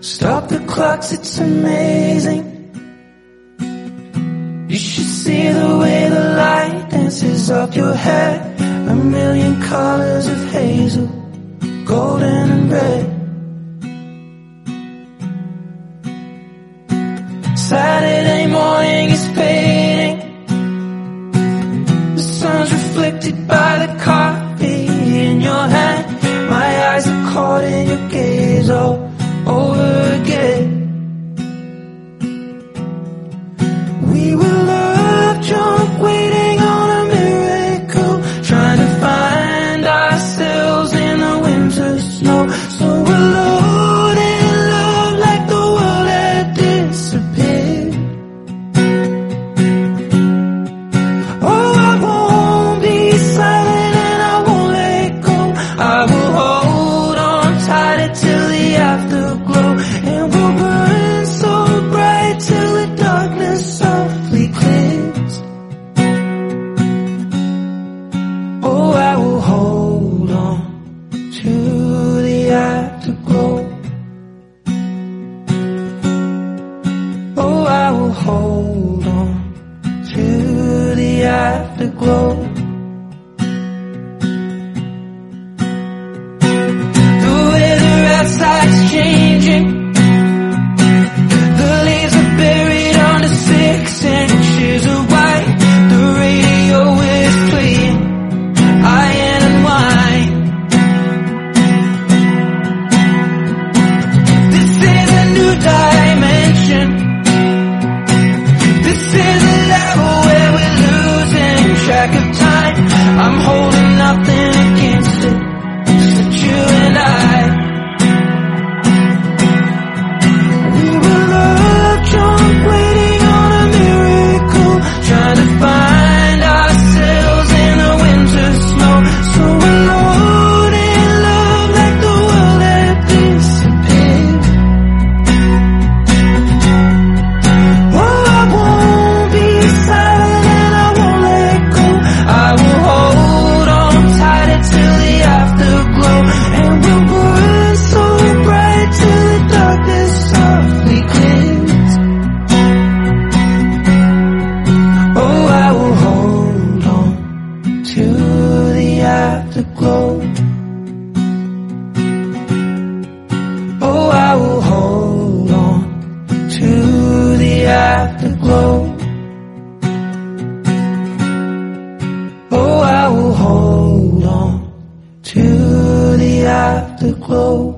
Stop the clocks, it's amazing. You should see the way the light dances up your head. A million colors of hazel, golden and red. Saturday morning is fading. The sun's reflected by the coffee in your hand. had to go. Oh, I will hold on to the afterglow. I'm holding the glow. Oh, I will hold on to the afterglow. Oh, I will hold on to the afterglow.